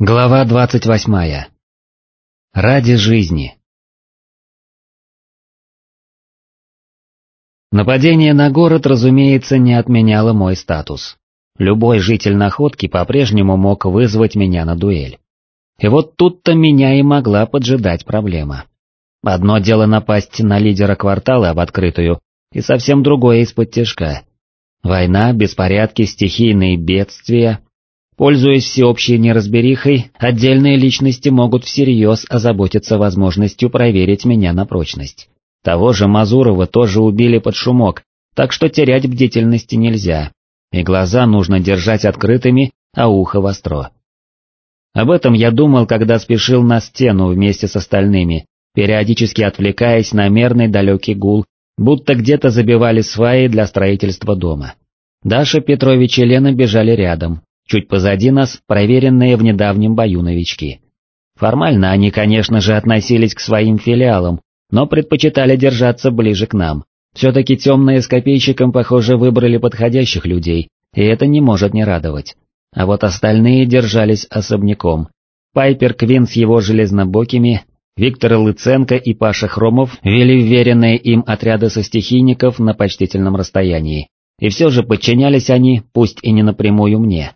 Глава двадцать восьмая. Ради жизни. Нападение на город, разумеется, не отменяло мой статус. Любой житель находки по-прежнему мог вызвать меня на дуэль. И вот тут-то меня и могла поджидать проблема. Одно дело напасть на лидера квартала в открытую, и совсем другое из-под тяжка. Война, беспорядки, стихийные бедствия, Пользуясь всеобщей неразберихой, отдельные личности могут всерьез озаботиться возможностью проверить меня на прочность. Того же Мазурова тоже убили под шумок, так что терять бдительности нельзя, и глаза нужно держать открытыми, а ухо востро. Об этом я думал, когда спешил на стену вместе с остальными, периодически отвлекаясь на мерный далекий гул, будто где-то забивали сваи для строительства дома. Даша Петрович и Лена бежали рядом, Чуть позади нас проверенные в недавнем бою новички. Формально они, конечно же, относились к своим филиалам, но предпочитали держаться ближе к нам. Все-таки темные с копейщиком, похоже, выбрали подходящих людей, и это не может не радовать. А вот остальные держались особняком. Пайпер Квин с его железнобокими, Виктор Лыценко и Паша Хромов вели вверенные им отряды со стихийников на почтительном расстоянии. И все же подчинялись они, пусть и не напрямую мне.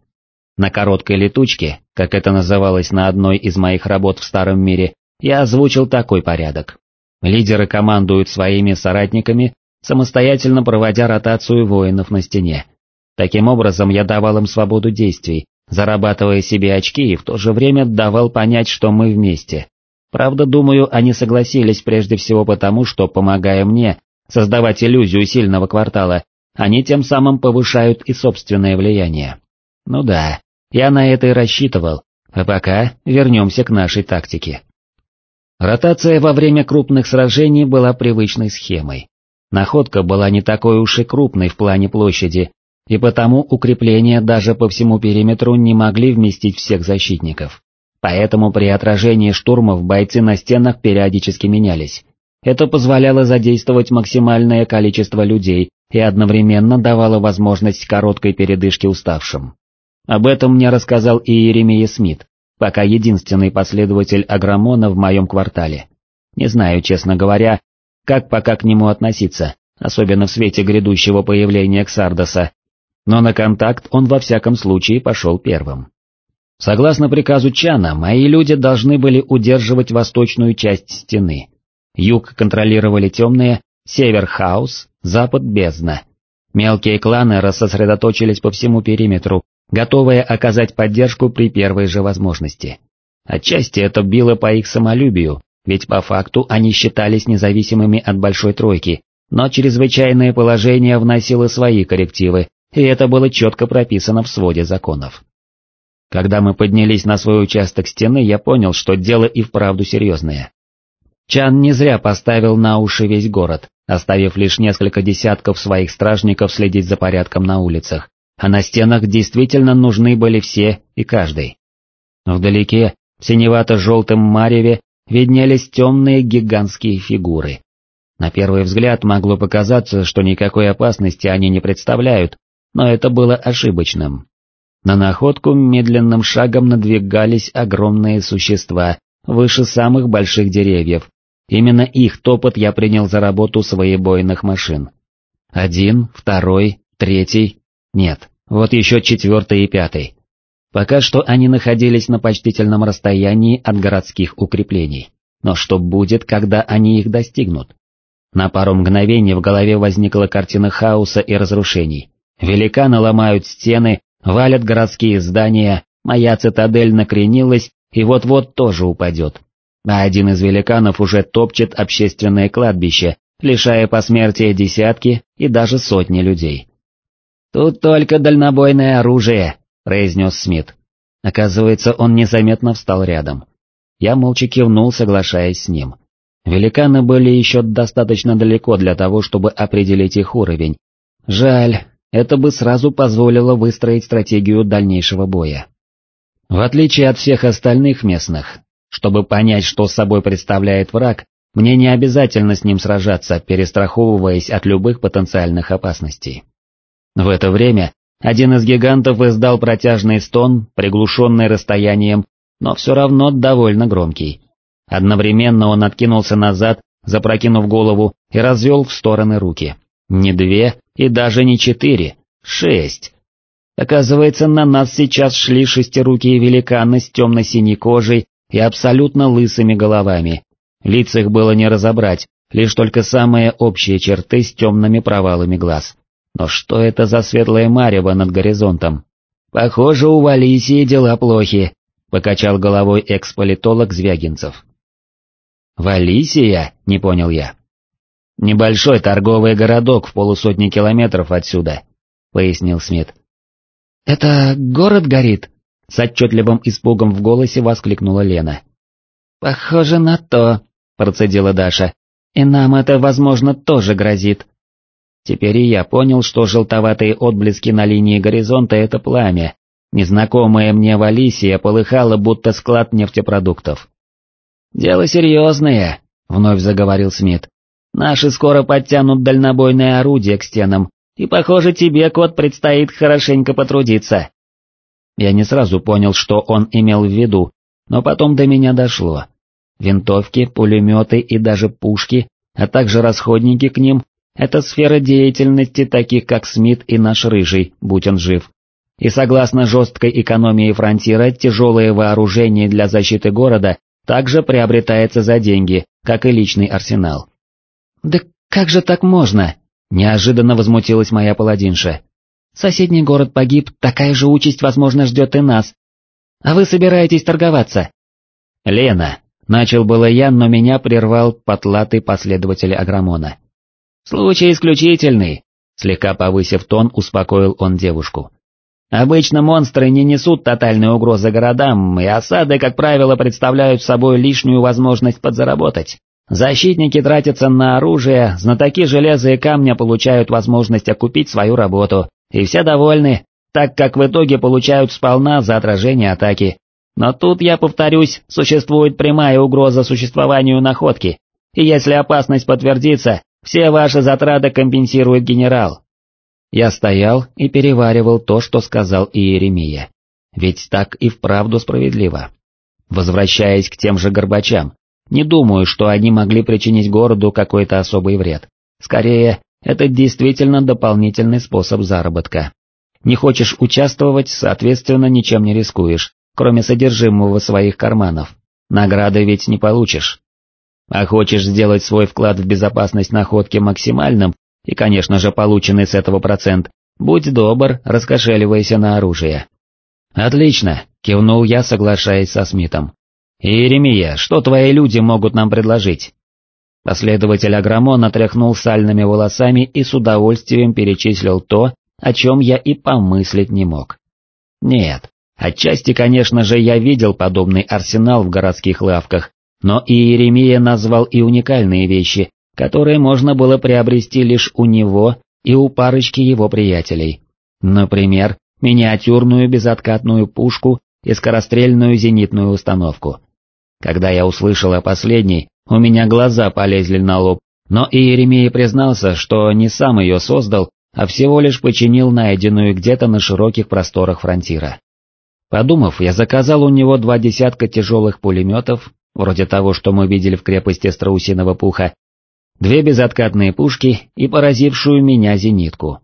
На короткой летучке, как это называлось на одной из моих работ в Старом мире, я озвучил такой порядок. Лидеры командуют своими соратниками, самостоятельно проводя ротацию воинов на стене. Таким образом я давал им свободу действий, зарабатывая себе очки и в то же время давал понять, что мы вместе. Правда, думаю, они согласились прежде всего потому, что, помогая мне создавать иллюзию сильного квартала, они тем самым повышают и собственное влияние. Ну да, я на это и рассчитывал, а пока вернемся к нашей тактике. Ротация во время крупных сражений была привычной схемой. Находка была не такой уж и крупной в плане площади, и потому укрепления даже по всему периметру не могли вместить всех защитников. Поэтому при отражении штурмов бойцы на стенах периодически менялись. Это позволяло задействовать максимальное количество людей и одновременно давало возможность короткой передышки уставшим. Об этом мне рассказал и Еремия Смит, пока единственный последователь Агромона в моем квартале. Не знаю, честно говоря, как пока к нему относиться, особенно в свете грядущего появления Ксардоса, но на контакт он во всяком случае пошел первым. Согласно приказу Чана, мои люди должны были удерживать восточную часть стены. Юг контролировали темные, север — хаос, запад — бездна. Мелкие кланы рассосредоточились по всему периметру, готовые оказать поддержку при первой же возможности. Отчасти это било по их самолюбию, ведь по факту они считались независимыми от Большой Тройки, но чрезвычайное положение вносило свои коррективы, и это было четко прописано в своде законов. Когда мы поднялись на свой участок стены, я понял, что дело и вправду серьезное. Чан не зря поставил на уши весь город, оставив лишь несколько десятков своих стражников следить за порядком на улицах, а на стенах действительно нужны были все и каждый. Вдалеке, в синевато-желтом мареве, виднелись темные гигантские фигуры. На первый взгляд могло показаться, что никакой опасности они не представляют, но это было ошибочным. На находку медленным шагом надвигались огромные существа, выше самых больших деревьев. Именно их топот я принял за работу своебойных машин. Один, второй, третий, нет, вот еще четвертый и пятый. Пока что они находились на почтительном расстоянии от городских укреплений. Но что будет, когда они их достигнут? На пару мгновений в голове возникла картина хаоса и разрушений. Великаны ломают стены, валят городские здания, моя цитадель накренилась и вот-вот тоже упадет. А один из великанов уже топчет общественное кладбище, лишая посмертия десятки и даже сотни людей. «Тут только дальнобойное оружие», — произнес Смит. Оказывается, он незаметно встал рядом. Я молча кивнул, соглашаясь с ним. Великаны были еще достаточно далеко для того, чтобы определить их уровень. Жаль, это бы сразу позволило выстроить стратегию дальнейшего боя. В отличие от всех остальных местных, чтобы понять, что собой представляет враг, мне не обязательно с ним сражаться, перестраховываясь от любых потенциальных опасностей. В это время один из гигантов издал протяжный стон, приглушенный расстоянием, но все равно довольно громкий. Одновременно он откинулся назад, запрокинув голову, и развел в стороны руки. Не две и даже не четыре, шесть. Оказывается, на нас сейчас шли шестирукие великаны с темно-синей кожей и абсолютно лысыми головами. Лиц их было не разобрать, лишь только самые общие черты с темными провалами глаз. Но что это за светлое марево над горизонтом? Похоже, у Валисии дела плохи, покачал головой экс-политолог Звягинцев. «Валисия?» — не понял я. «Небольшой торговый городок в полусотни километров отсюда», — пояснил Смит. «Это город горит?» — с отчетливым испугом в голосе воскликнула Лена. «Похоже на то», — процедила Даша. «И нам это, возможно, тоже грозит». Теперь и я понял, что желтоватые отблески на линии горизонта — это пламя. Незнакомая мне Валисия полыхала, будто склад нефтепродуктов. «Дело серьезное», — вновь заговорил Смит. «Наши скоро подтянут дальнобойное орудие к стенам, и, похоже, тебе, кот, предстоит хорошенько потрудиться». Я не сразу понял, что он имел в виду, но потом до меня дошло. Винтовки, пулеметы и даже пушки, а также расходники к ним — это сфера деятельности таких как Смит и наш Рыжий, будь он жив. И согласно жесткой экономии фронтира, тяжелое вооружение для защиты города также приобретается за деньги, как и личный арсенал. «Да как же так можно?» Неожиданно возмутилась моя паладинша. Соседний город погиб, такая же участь, возможно, ждет и нас. А вы собираетесь торговаться? Лена, начал было я, но меня прервал потлатый последователь Агромона. Случай исключительный, слегка повысив тон, успокоил он девушку. Обычно монстры не несут тотальной угрозы городам, и осады, как правило, представляют собой лишнюю возможность подзаработать. Защитники тратятся на оружие, знатоки железа и камня получают возможность окупить свою работу, и все довольны, так как в итоге получают сполна за отражение атаки. Но тут, я повторюсь, существует прямая угроза существованию находки, и если опасность подтвердится, все ваши затраты компенсирует генерал. Я стоял и переваривал то, что сказал Иеремия. Ведь так и вправду справедливо. Возвращаясь к тем же Горбачам, не думаю, что они могли причинить городу какой-то особый вред. Скорее, это действительно дополнительный способ заработка. Не хочешь участвовать, соответственно, ничем не рискуешь, кроме содержимого своих карманов. Награды ведь не получишь. А хочешь сделать свой вклад в безопасность находки максимальным, и, конечно же, полученный с этого процент, будь добр, раскошеливайся на оружие. Отлично, кивнул я, соглашаясь со Смитом. «Иеремия, что твои люди могут нам предложить?» Последователь Аграмона тряхнул сальными волосами и с удовольствием перечислил то, о чем я и помыслить не мог. Нет, отчасти, конечно же, я видел подобный арсенал в городских лавках, но Иеремия назвал и уникальные вещи, которые можно было приобрести лишь у него и у парочки его приятелей. Например, миниатюрную безоткатную пушку и скорострельную зенитную установку. Когда я услышал о последней, у меня глаза полезли на лоб, но Иеремия признался, что не сам ее создал, а всего лишь починил найденную где-то на широких просторах фронтира. Подумав, я заказал у него два десятка тяжелых пулеметов, вроде того, что мы видели в крепости страусиного пуха, две безоткатные пушки и поразившую меня зенитку.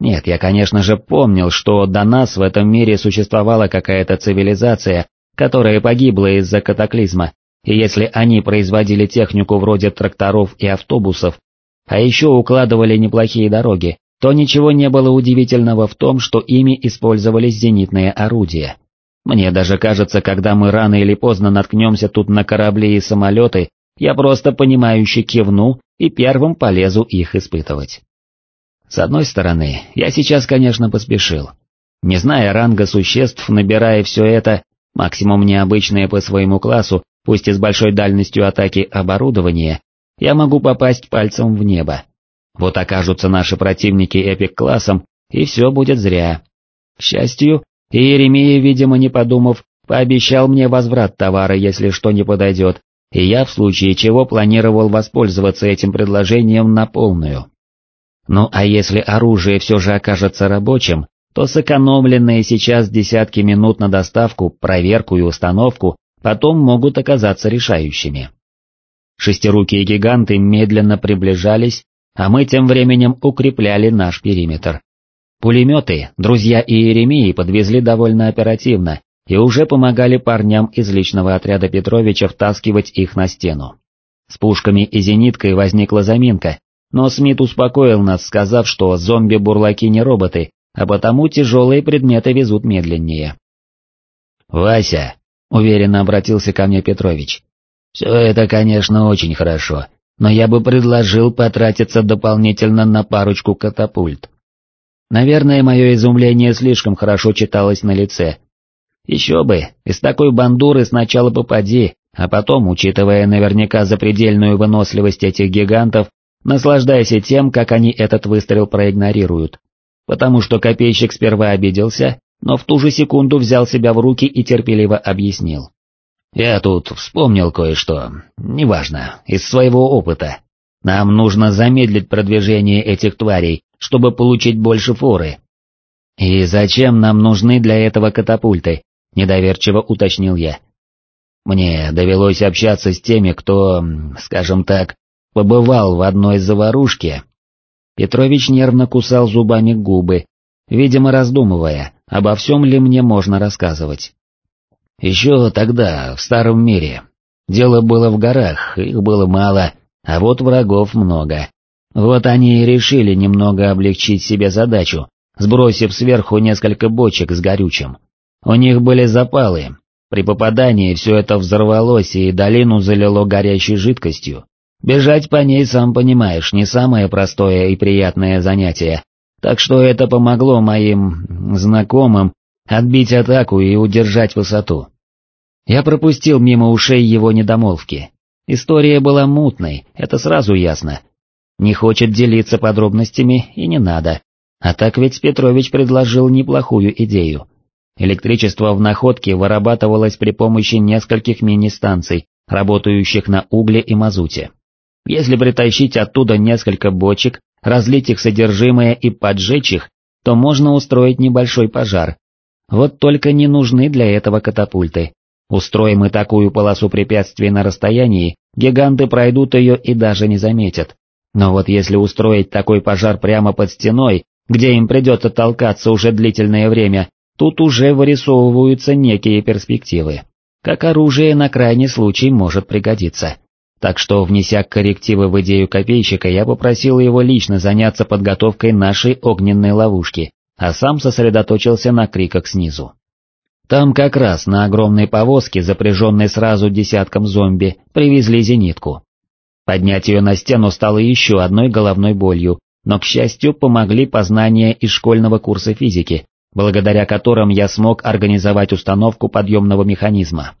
Нет, я, конечно же, помнил, что до нас в этом мире существовала какая-то цивилизация, которая погибла из-за катаклизма, и если они производили технику вроде тракторов и автобусов, а еще укладывали неплохие дороги, то ничего не было удивительного в том, что ими использовались зенитные орудия. Мне даже кажется, когда мы рано или поздно наткнемся тут на корабли и самолеты, я просто понимающе кивну и первым полезу их испытывать. С одной стороны, я сейчас, конечно, поспешил. Не зная ранга существ, набирая все это, максимум необычное по своему классу, пусть и с большой дальностью атаки оборудование, я могу попасть пальцем в небо. Вот окажутся наши противники эпик-классом, и все будет зря. К счастью, Иеремия, видимо не подумав, пообещал мне возврат товара, если что не подойдет, и я в случае чего планировал воспользоваться этим предложением на полную. Ну а если оружие все же окажется рабочим, то сэкономленные сейчас десятки минут на доставку, проверку и установку потом могут оказаться решающими. Шестирукие гиганты медленно приближались, а мы тем временем укрепляли наш периметр. Пулеметы друзья Иеремии подвезли довольно оперативно и уже помогали парням из личного отряда Петровича втаскивать их на стену. С пушками и зениткой возникла заминка, но Смит успокоил нас, сказав, что зомби-бурлаки не роботы, а потому тяжелые предметы везут медленнее. «Вася», — уверенно обратился ко мне Петрович, — «все это, конечно, очень хорошо, но я бы предложил потратиться дополнительно на парочку катапульт». Наверное, мое изумление слишком хорошо читалось на лице. Еще бы, из такой бандуры сначала попади, а потом, учитывая наверняка запредельную выносливость этих гигантов, наслаждайся тем, как они этот выстрел проигнорируют потому что копейщик сперва обиделся, но в ту же секунду взял себя в руки и терпеливо объяснил. «Я тут вспомнил кое-что, неважно, из своего опыта. Нам нужно замедлить продвижение этих тварей, чтобы получить больше форы». «И зачем нам нужны для этого катапульты?» — недоверчиво уточнил я. «Мне довелось общаться с теми, кто, скажем так, побывал в одной заварушке Петрович нервно кусал зубами губы, видимо раздумывая, обо всем ли мне можно рассказывать. Еще тогда, в старом мире, дело было в горах, их было мало, а вот врагов много. Вот они и решили немного облегчить себе задачу, сбросив сверху несколько бочек с горючим. У них были запалы, при попадании все это взорвалось и долину залило горящей жидкостью. Бежать по ней, сам понимаешь, не самое простое и приятное занятие, так что это помогло моим... знакомым отбить атаку и удержать высоту. Я пропустил мимо ушей его недомолвки. История была мутной, это сразу ясно. Не хочет делиться подробностями и не надо. А так ведь Петрович предложил неплохую идею. Электричество в находке вырабатывалось при помощи нескольких мини-станций, работающих на угле и мазуте. Если притащить оттуда несколько бочек, разлить их содержимое и поджечь их, то можно устроить небольшой пожар. Вот только не нужны для этого катапульты. Устроим мы такую полосу препятствий на расстоянии, гиганты пройдут ее и даже не заметят. Но вот если устроить такой пожар прямо под стеной, где им придется толкаться уже длительное время, тут уже вырисовываются некие перспективы. Как оружие на крайний случай может пригодиться так что, внеся коррективы в идею копейщика, я попросил его лично заняться подготовкой нашей огненной ловушки, а сам сосредоточился на криках снизу. Там как раз на огромной повозке, запряженной сразу десятком зомби, привезли зенитку. Поднять ее на стену стало еще одной головной болью, но, к счастью, помогли познания из школьного курса физики, благодаря которым я смог организовать установку подъемного механизма.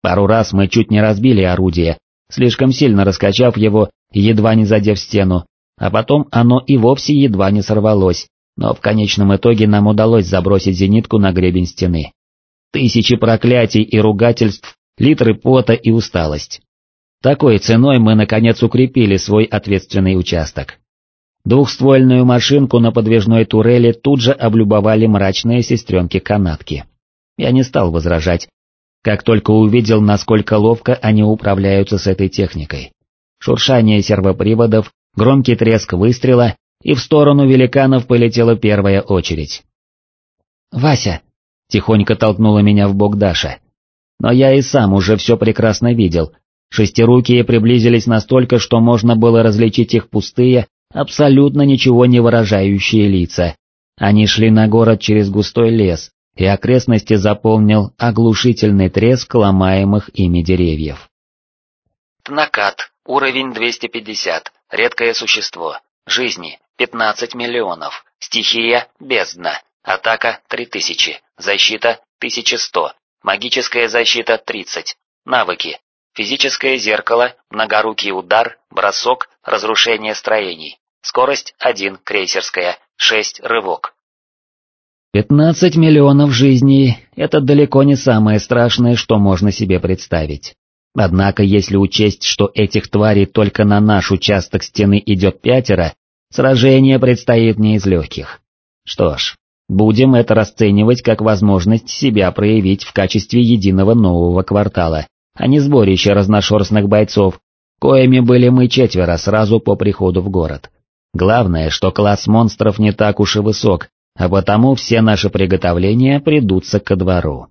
Пару раз мы чуть не разбили орудие, слишком сильно раскачав его, едва не задев стену, а потом оно и вовсе едва не сорвалось, но в конечном итоге нам удалось забросить зенитку на гребень стены. Тысячи проклятий и ругательств, литры пота и усталость. Такой ценой мы наконец укрепили свой ответственный участок. Двухствольную машинку на подвижной турели тут же облюбовали мрачные сестренки-канатки. Я не стал возражать, как только увидел, насколько ловко они управляются с этой техникой. Шуршание сервоприводов, громкий треск выстрела, и в сторону великанов полетела первая очередь. «Вася!» — тихонько толкнула меня в бок Даша. Но я и сам уже все прекрасно видел. Шестирукие приблизились настолько, что можно было различить их пустые, абсолютно ничего не выражающие лица. Они шли на город через густой лес, и окрестности заполнил оглушительный треск ломаемых ими деревьев. Тнакат, уровень 250, редкое существо, жизни 15 миллионов, стихия бездна, атака 3000, защита 1100, магическая защита 30, навыки, физическое зеркало, многорукий удар, бросок, разрушение строений, скорость 1 крейсерская, 6 рывок. Пятнадцать миллионов жизней — это далеко не самое страшное, что можно себе представить. Однако если учесть, что этих тварей только на наш участок стены идет пятеро, сражение предстоит не из легких. Что ж, Будем это расценивать как возможность себя проявить в качестве единого нового квартала, а не сборище разношерстных бойцов, коими были мы четверо сразу по приходу в город. Главное, что класс монстров не так уж и высок, а потому все наши приготовления придутся ко двору.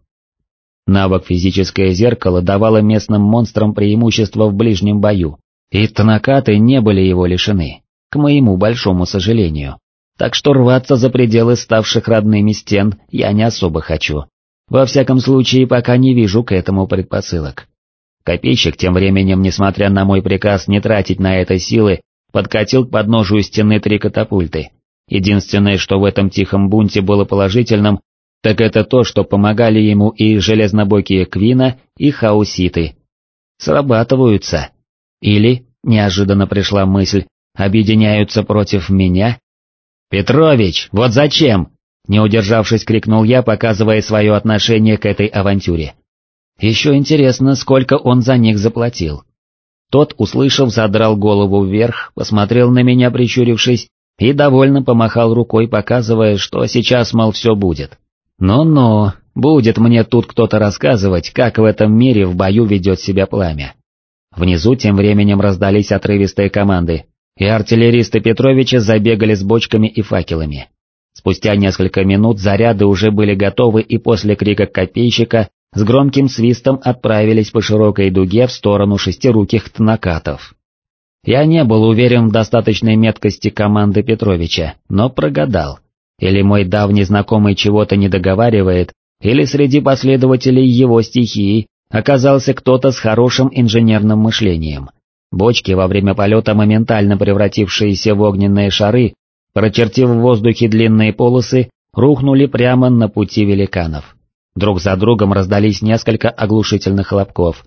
Навык «Физическое зеркало» давало местным монстрам преимущество в ближнем бою, и танакаты не были его лишены, к моему большому сожалению. Так что рваться за пределы ставших родными стен я не особо хочу. Во всяком случае, пока не вижу к этому предпосылок. Копейщик тем временем, несмотря на мой приказ не тратить на это силы, подкатил к подножию стены три катапульты. Единственное, что в этом тихом бунте было положительным, так это то, что помогали ему и железнобокие Квина, и Хауситы. Срабатываются. Или, неожиданно пришла мысль, объединяются против меня? «Петрович, вот зачем?» Не удержавшись, крикнул я, показывая свое отношение к этой авантюре. Еще интересно, сколько он за них заплатил. Тот, услышав, задрал голову вверх, посмотрел на меня, прищурившись, и довольно помахал рукой, показывая, что сейчас, мол, все будет. Но-но, будет мне тут кто-то рассказывать, как в этом мире в бою ведет себя пламя. Внизу тем временем раздались отрывистые команды, и артиллеристы Петровича забегали с бочками и факелами. Спустя несколько минут заряды уже были готовы и после крика копейщика с громким свистом отправились по широкой дуге в сторону шестируких тнакатов. Я не был уверен в достаточной меткости команды Петровича, но прогадал. Или мой давний знакомый чего-то не договаривает, или среди последователей его стихии оказался кто-то с хорошим инженерным мышлением. Бочки во время полета моментально превратившиеся в огненные шары, прочертив в воздухе длинные полосы, рухнули прямо на пути великанов. Друг за другом раздались несколько оглушительных хлопков.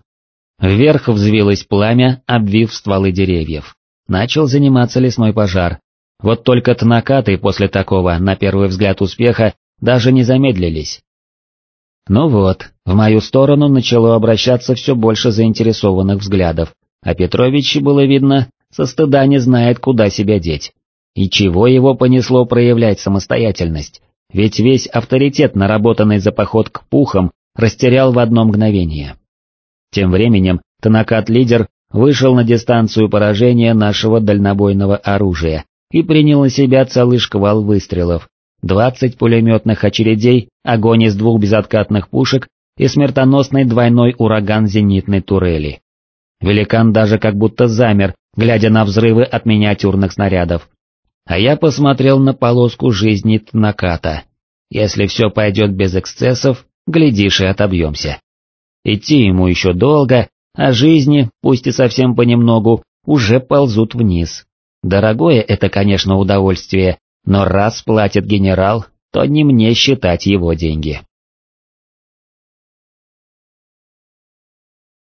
Вверх взвилось пламя, обвив стволы деревьев. Начал заниматься лесной пожар. Вот только тнакаты после такого, на первый взгляд успеха, даже не замедлились. Ну вот, в мою сторону начало обращаться все больше заинтересованных взглядов, а Петрович, было видно, со стыда не знает, куда себя деть. И чего его понесло проявлять самостоятельность? ведь весь авторитет, наработанный за поход к пухам, растерял в одно мгновение. Тем временем Танакат-лидер вышел на дистанцию поражения нашего дальнобойного оружия и принял на себя целый шквал выстрелов, двадцать пулеметных очередей, огонь из двух безоткатных пушек и смертоносный двойной ураган зенитной турели. Великан даже как будто замер, глядя на взрывы от миниатюрных снарядов, а я посмотрел на полоску жизни Тнаката. Если все пойдет без эксцессов, глядишь и отобьемся. Идти ему еще долго, а жизни, пусть и совсем понемногу, уже ползут вниз. Дорогое это, конечно, удовольствие, но раз платит генерал, то не мне считать его деньги.